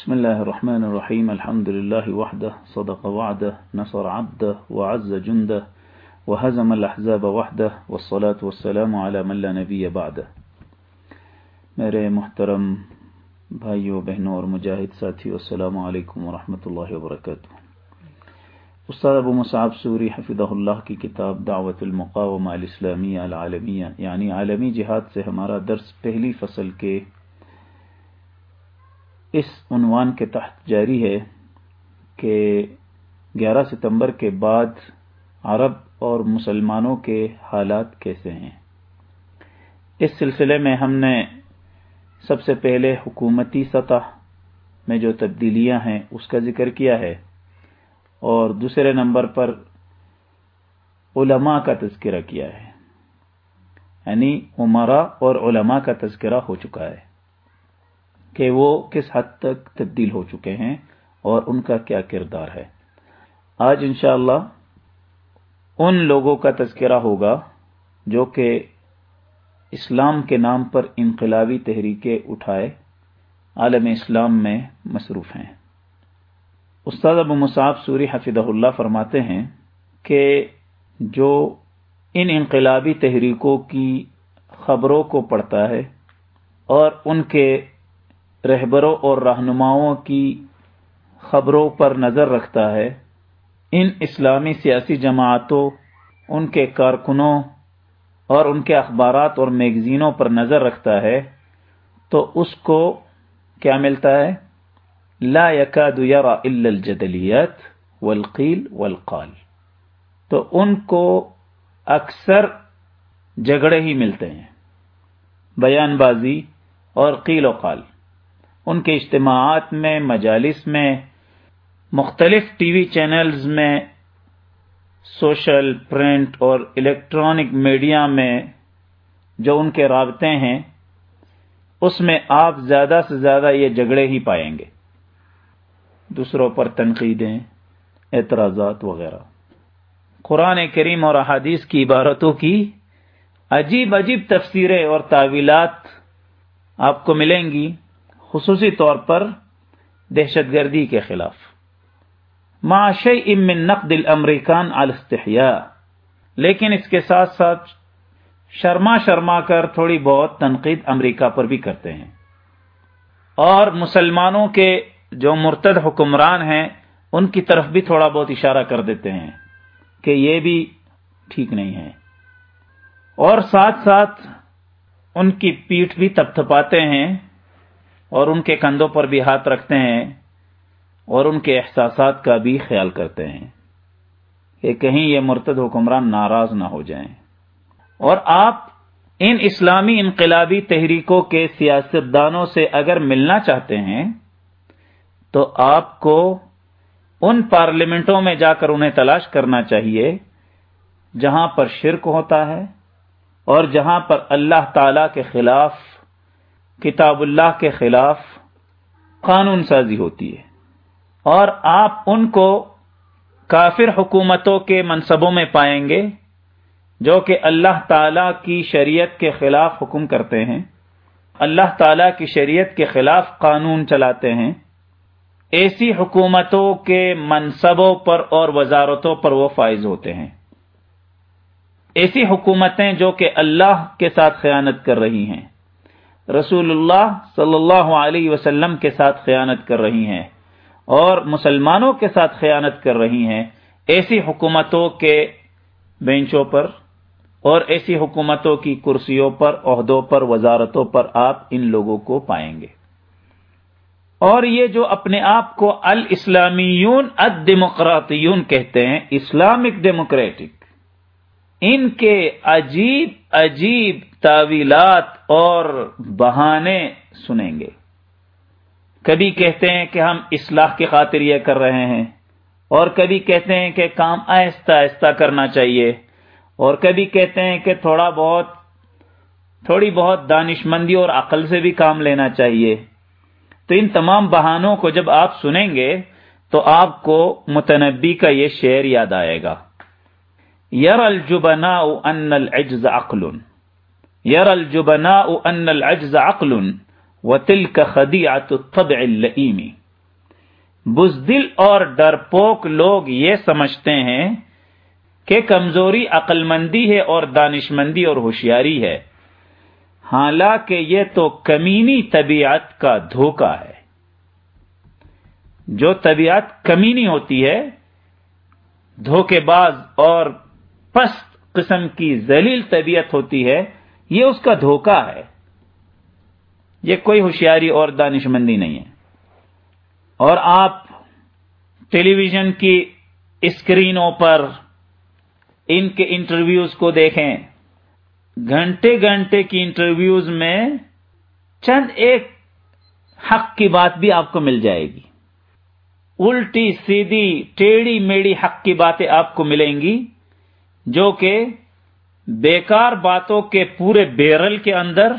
بسم الله الرحمن الرحيم. الحمد لله وحده. صدق وعده. نصر عبده. وعز جنده. وهزم الأحزاب وحده. والصلاة والسلام على من لا نبي بعده. میرے محترم بھائیوں بہنوں اور مجاہد ساتھی السلام علیکم ورحمۃ اللہ وبرکاتہ. استاد ابو مصعب سوری حفظہ اللہ کی کتاب دعوت المقامہ الاسلامیہ العالمیہ یعنی عالمی جہاد سے ہمارا درس پہلی فصل کے اس عنوان کے تحت جاری ہے کہ گیارہ ستمبر کے بعد عرب اور مسلمانوں کے حالات کیسے ہیں۔ اس سلسلے میں ہم نے سب سے پہلے حکومتی سطح میں جو تبدیلیاں ہیں اس کا ذکر کیا ہے اور دوسرے نمبر پر علماء کا تذکرہ کیا ہے یعنی عمرہ اور علماء کا تذکرہ ہو چکا ہے۔ کہ وہ کس حد تک تبدیل ہو چکے ہیں اور ان کا کیا کردار ہے۔ آج انشاءاللہ ان لوگوں کا تذکرہ ہوگا جو کہ اسلام کے نام پر انقلابی تحریکیں اٹھائے عالم اسلام میں مصروف ہیں۔ استاد ابو مصعب سوری حفظ اللہ فرماتے ہیں کہ جو ان انقلابی تحریکوں کی خبروں کو پڑھتا ہے اور ان کے رہبروں اور رہنماؤں کی خبروں پر نظر رکھتا ہے۔ ان اسلامی سیاسی جماعتوں، ان کے کارکنوں اور ان کے اخبارات اور میگزینوں پر نظر رکھتا ہے تو اس کو کیا ملتا ہے؟ لا يكاد يرى الا الجدلیت والقیل والقال۔ تو ان کو اکثر جگڑے ہی ملتے ہیں۔ بیان بازی اور قیل و قال۔ ان کے اجتماعات میں، مجالس میں، مختلف ٹی وی چینلز میں، سوشل پرنٹ اور الیکٹرانک میڈیا میں جو ان کے رابطے ہیں، اس میں آپ زیادہ سے زیادہ یہ جھگڑے ہی پائیں گے۔ دوسروں پر تنقیدیں، اعتراضات وغیرہ۔ قرآن کریم اور احادیث کی عبارتوں کی عجیب عجیب تفسیریں اور تعویلات آپ کو ملیں گی۔ خصوصی طور پر دہشت گردی کے خلاف۔ معاشی امن نقد الامریکان الاستحیاء لیکن اس کے ساتھ ساتھ شرما شرما کر تھوڑی بہت تنقید امریکہ پر بھی کرتے ہیں۔ اور مسلمانوں کے جو مرتد حکمران ہیں، ان کی طرف بھی تھوڑا بہت اشارہ کر دیتے ہیں کہ یہ بھی ٹھیک نہیں ہے۔ اور ساتھ ساتھ ان کی پیٹھ بھی تپ تھپاتے ہیں۔ اور ان کے کندھوں پر بھی ہاتھ رکھتے ہیں اور ان کے احساسات کا بھی خیال کرتے ہیں کہ کہیں یہ مرتد حکمران ناراض نہ ہو جائیں۔ اور آپ ان اسلامی انقلابی تحریکوں کے سیاستدانوں سے اگر ملنا چاہتے ہیں، تو آپ کو ان پارلیمنٹوں میں جا کر انہیں تلاش کرنا چاہیے، جہاں پر شرک ہوتا ہے اور جہاں پر اللہ تعالی کے خلاف کتاب اللہ کے خلاف قانون سازی ہوتی ہے۔ اور آپ ان کو کافر حکومتوں کے منصبوں میں پائیں گے جو کہ اللہ تعالی کی شریعت کے خلاف حکم کرتے ہیں۔ اللہ تعالی کی شریعت کے خلاف قانون چلاتے ہیں۔ ایسی حکومتوں کے منصبوں پر اور وزارتوں پر وہ فائز ہوتے ہیں۔ ایسی حکومتیں جو کہ اللہ کے ساتھ خیانت کر رہی ہیں۔ رسول اللہ صلی اللہ علیہ وسلم کے ساتھ خیانت کر رہی ہیں اور مسلمانوں کے ساتھ خیانت کر رہی ہیں ایسی حکومتوں کے بینچوں پر اور ایسی حکومتوں کی کرسیوں پر، عہدوں پر، وزارتوں پر آپ ان لوگوں کو پائیں گے۔ اور یہ جو اپنے آپ کو الاسلامیون الدیموکراتیون کہتے ہیں، اسلامک ڈیموکریٹک ان کے عجیب عجیب تعویلات اور بہانے سنیں گے۔ کبھی کہتے ہیں کہ ہم اصلاح کی خاطر یہ کر رہے ہیں، اور کبھی کہتے ہیں کہ کام آہستہ آہستہ کرنا چاہیے، اور کبھی کہتے ہیں کہ تھوڑا بہت، تھوڑی بہت دانش مندی اور عقل سے بھی کام لینا چاہیے۔ تو ان تمام بہانوں کو جب آپ سنیں گے، تو آپ کو متنبی کا یہ شعر یاد آئے گا۔ یر الجبناء ان العجز عقل. یر الجبناء ان العجز عقل. و وتلك خديعه الطبع اللئيم. بزدل اور ڈرپوک لوگ یہ سمجھتے ہیں کہ کمزوری عقل مندی ہے اور دانش مندی اور ہوشیاری ہے. حالانکہ یہ تو کمینی طبیعت کا دھوکہ ہے. جو طبیعت کمینی ہوتی ہے، دھوکے باز اور پست قسم کی ذلیل طبیعت ہوتی ہے، یہ اس کا دھوکہ ہے۔ یہ کوئی ہوشیاری اور دانش مندی نہیں ہے۔ اور آپ ٹیلی ویژن کی اسکرینوں پر ان کے انٹرویوز کو دیکھیں۔ گھنٹے گھنٹے کی انٹرویوز میں چند ایک حق کی بات بھی آپ کو مل جائے گی۔ الٹی سیدھی ٹیڑھی میڑی حق کی باتیں آپ کو ملیں گی۔ جو کہ بیکار باتوں کے پورے بیرل کے اندر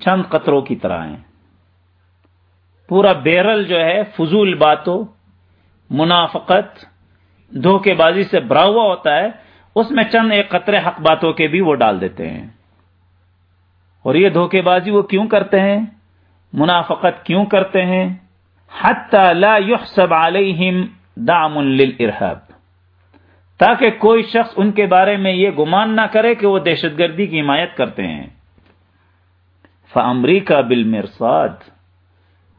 چند قطروں کی طرح ہیں۔ پورا بیرل جو ہے، فضول باتوں، منافقت، دھوکے بازی سے برا ہوا ہوتا ہے، اس میں چند ایک قطرے حق باتوں کے بھی وہ ڈال دیتے ہیں۔ اور یہ دھوکے بازی وہ کیوں کرتے ہیں؟ منافقت کیوں کرتے ہیں؟ حتی لا يحسب علیہم دعم للارہاب۔ تاکہ کوئی شخص ان کے بارے میں یہ گمان نہ کرے کہ وہ دہشت گردی کی حمایت کرتے ہیں۔ فامریکہ بالمرصاد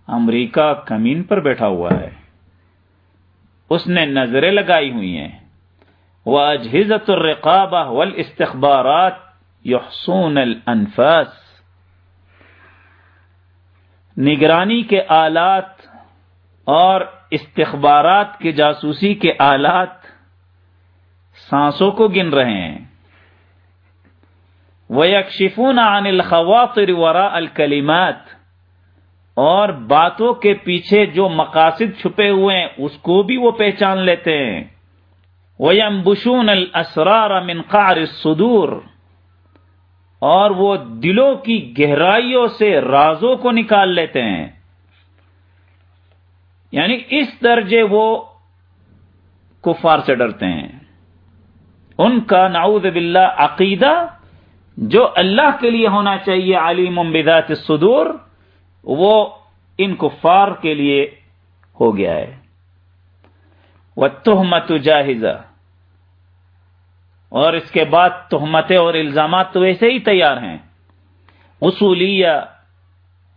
امریکہ کمین پر بیٹھا ہوا ہے۔ اس نے نظریں لگائی ہوئی ہیں۔ وہ اجہزت الرقابہ والاستخبارات یحسون الانفاس نگرانی کے آلات اور استخبارات کے جاسوسی کے آلات سانسوں کو گن رہے ہیں۔ وَيَكْشِفُونَ عَنِ الْخَوَاطِرِ وَرَاءَ الْكَلِمَاتِ۔ اور باتوں کے پیچھے جو مقاصد چھپے ہوئے ہیں، اس کو بھی وہ پہچان لیتے ہیں۔ وَيَنْبُشُونَ الْأَسْرَارَ مِنْ قَعْرِ الصُّدُورِ۔ اور وہ دلوں کی گہرائیوں سے رازوں کو نکال لیتے ہیں۔ یعنی اس درجے وہ کفار سے ڈرتے ہیں۔ ان کا نعوذ باللہ عقیدہ جو اللہ کے لیے ہونا چاہیے علیم بذات الصدور، وہ ان کفار کے لیے ہو گیا ہے۔ وَالتُّهْمَةُ جَاهِزَةٌ اور اس کے بعد تہمتیں اور الزامات تو ایسے ہی تیار ہیں۔ اصولیہ،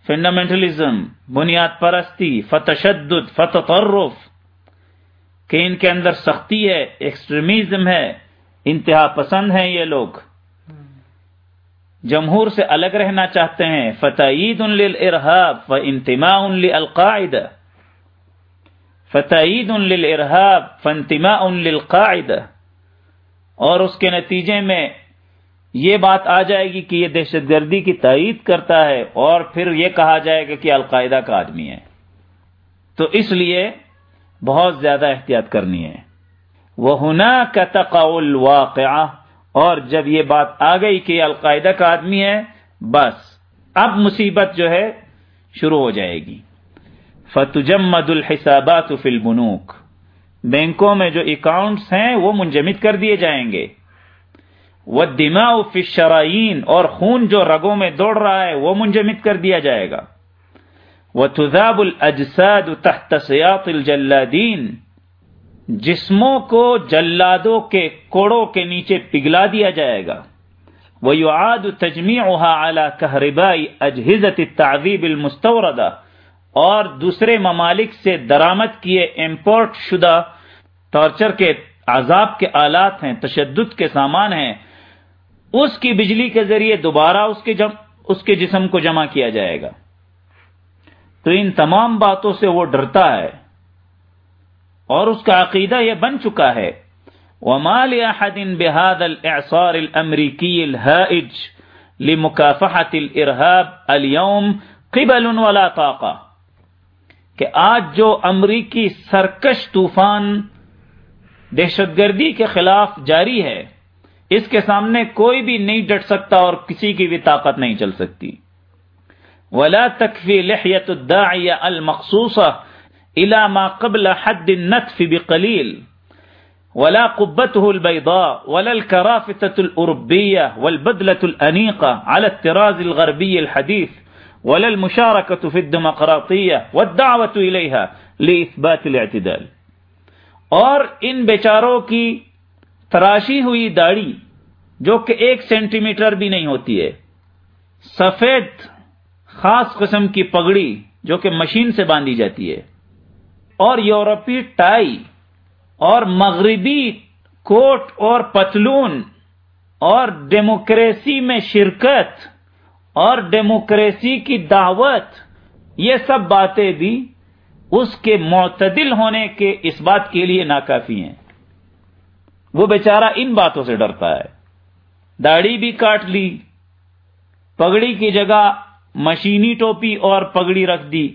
فنڈامنٹلزم، بنیاد پرستی، فتشدد، فتطرف، کہ ان کے اندر سختی ہے، ایکسٹریمزم ہے انتہا پسند ہیں یہ لوگ۔ جمہور سے الگ رہنا چاہتے ہیں۔ فتعید للارہاب و انتماع للقاعدہ فتعید للارہاب فانتماع للقاعدہ اور اس کے نتیجے میں یہ بات آ جائے گی کہ یہ دہشت گردی کی تائید کرتا ہے اور پھر یہ کہا جائے گا کہ القاعدہ کا آدمی ہے۔ تو اس لیے بہت زیادہ احتیاط کرنی ہے۔ وہ ہنا کا تقاول واقعہ اور جب یہ بات آ گئی کہ القاعدہ کا آدمی ہے، بس اب مصیبت جو ہے شروع ہو جائے گی۔ فتجمد الحسابات فی البنوک بینکوں میں جو اکاؤنٹس ہیں، وہ منجمد کر دیے جائیں گے۔ وہ دماغ فی شرائین اور خون جو رگوں میں دوڑ رہا ہے، وہ منجمد کر دیا جائے گا۔ وہ تذاب الجساد تحت سیاط الجلادین جسموں کو جلادوں کے کوڑوں کے نیچے پگھلا دیا جائے گا۔ وہ یو آد تجمی اعلی کہربائی اجہزت تعویب المستوردہ اور دوسرے ممالک سے درامد کیے امپورٹ شدہ ٹارچر کے عذاب کے آلات ہیں، تشدد کے سامان ہیں۔ اس کی بجلی کے ذریعے دوبارہ اس کے جم، اس کے جسم کو جمع کیا جائے گا۔ تو ان تمام باتوں سے وہ ڈرتا ہے۔ اور اس کا عقیدہ یہ بن چکا ہے۔ وما لأحد بهذا الإعصار الأمريكي الهائج لمكافحة الإرهاب اليوم قبل ولا طاقة۔ کہ آج جو امریکی سرکش طوفان دہشت گردی کے خلاف جاری ہے، اس کے سامنے کوئی بھی نہیں ڈٹ سکتا اور کسی کی بھی طاقت نہیں چل سکتی۔ ولا تکفی لحیت الداعیہ المخصوصہ الى ما قبل حد النتف بقلیل ولا قبته البيضاء، ولا الكرافتة الأوروبية، والبدلة الأنيقة على الطراز الغربي الحديث، ولا المشاركة في الديمقراطية والدعوة إليها لإثبات الاعتدال. اور ان بیچاروں کی تراشی ہوئی داڑھی، جو کہ ایک سینٹی میٹر بھی نہیں ہوتی ہے، سفید خاص قسم کی پگڑی، جو کہ مشین سے باندھی جاتی ہے۔ اور یورپی ٹائی اور مغربی کوٹ اور پتلون اور ڈیموکریسی میں شرکت اور ڈیموکریسی کی دعوت، یہ سب باتیں بھی اس کے معتدل ہونے کے اس بات کے لیے ناکافی ہیں۔ وہ بیچارہ ان باتوں سے ڈرتا ہے۔ داڑھی بھی کاٹ لی، پگڑی کی جگہ مشینی ٹوپی اور پگڑی رکھ دی۔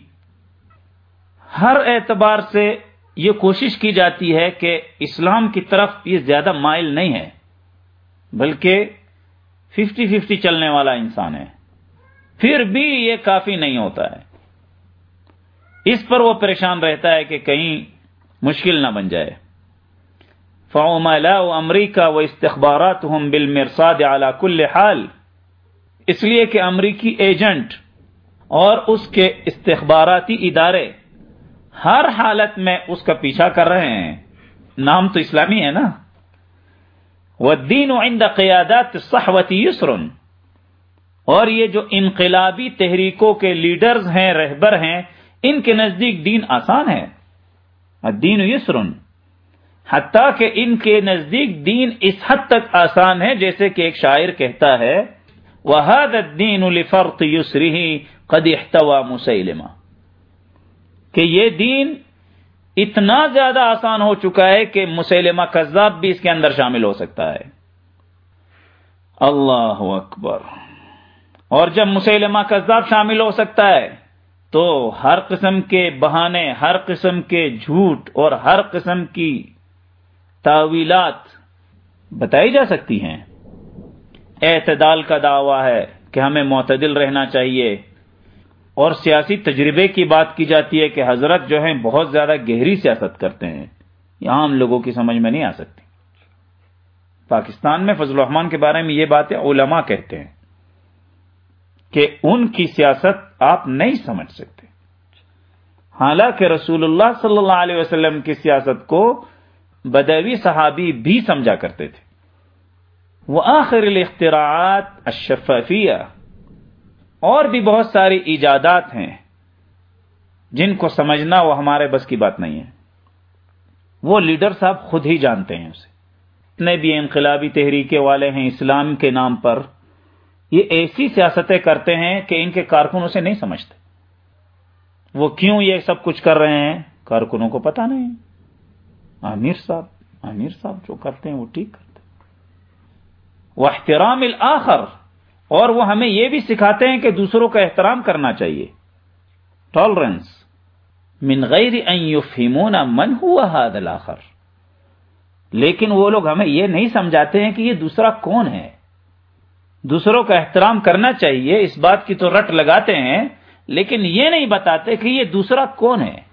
ہر اعتبار سے یہ کوشش کی جاتی ہے کہ اسلام کی طرف یہ زیادہ مائل نہیں ہے، بلکہ ففٹی ففٹی چلنے والا انسان ہے۔ پھر بھی یہ کافی نہیں ہوتا ہے۔ اس پر وہ پریشان رہتا ہے کہ کہیں مشکل نہ بن جائے۔ فعملاء امریکہ و استخبارات ہم بل مرساد اعلی کل حال۔ اس لیے کہ امریکی ایجنٹ اور اس کے استخباراتی ادارے ہر حالت میں اس کا پیچھا کر رہے ہیں۔ نام تو اسلامی ہے نا۔ دین و عند قیادات صحوتی یسرن اور یہ جو انقلابی تحریکوں کے لیڈرز ہیں، رہبر ہیں، ان کے نزدیک دین آسان ہے۔ دین یسرن حتیٰ کہ ان کے نزدیک دین اس حد تک آسان ہے، جیسے کہ ایک شاعر کہتا ہے وہاد الدین الفرق یسری قد احتوا مسلمہ کہ یہ دین اتنا زیادہ آسان ہو چکا ہے کہ مسلمہ کذاب بھی اس کے اندر شامل ہو سکتا ہے۔ اللہ اکبر۔ اور جب مسلمہ کذاب شامل ہو سکتا ہے، تو ہر قسم کے بہانے، ہر قسم کے جھوٹ اور ہر قسم کی تعویلات بتائی جا سکتی ہیں۔ اعتدال کا دعویٰ ہے کہ ہمیں معتدل رہنا چاہیے۔ اور سیاسی تجربے کی بات کی جاتی ہے کہ حضرت جو ہیں بہت زیادہ گہری سیاست کرتے ہیں۔ یہاں ہم لوگوں کی سمجھ میں نہیں آ سکتی۔ پاکستان میں فضل الرحمان کے بارے میں یہ باتیں علماء کہتے ہیں کہ ان کی سیاست آپ نہیں سمجھ سکتے۔ حالانکہ رسول اللہ صلی اللہ علیہ وسلم کی سیاست کو بدوی صحابی بھی سمجھا کرتے تھے۔ وہ آخر الاختراعات الشفافیہ۔ اور بھی بہت ساری ایجادات ہیں جن کو سمجھنا وہ ہمارے بس کی بات نہیں ہے۔ وہ لیڈر صاحب خود ہی جانتے ہیں اسے۔ اتنے بھی انقلابی تحریکے والے ہیں اسلام کے نام پر۔ یہ ایسی سیاستیں کرتے ہیں کہ ان کے کارکن اسے نہیں سمجھتے۔ وہ کیوں یہ سب کچھ کر رہے ہیں؟ کارکنوں کو پتا نہیں۔ امیر صاحب امیر صاحب جو کرتے ہیں وہ ٹھیک کرتے وہ احترام الآخر اور وہ ہمیں یہ بھی سکھاتے ہیں کہ دوسروں کا احترام کرنا چاہیے۔ ٹالرنس من غیر ان یفہمون من ہوا هذا الاخر۔ لیکن وہ لوگ ہمیں یہ نہیں سمجھاتے ہیں کہ یہ دوسرا کون ہے۔ دوسروں کا احترام کرنا چاہیے، اس بات کی تو رٹ لگاتے ہیں، لیکن یہ نہیں بتاتے کہ یہ دوسرا کون ہے۔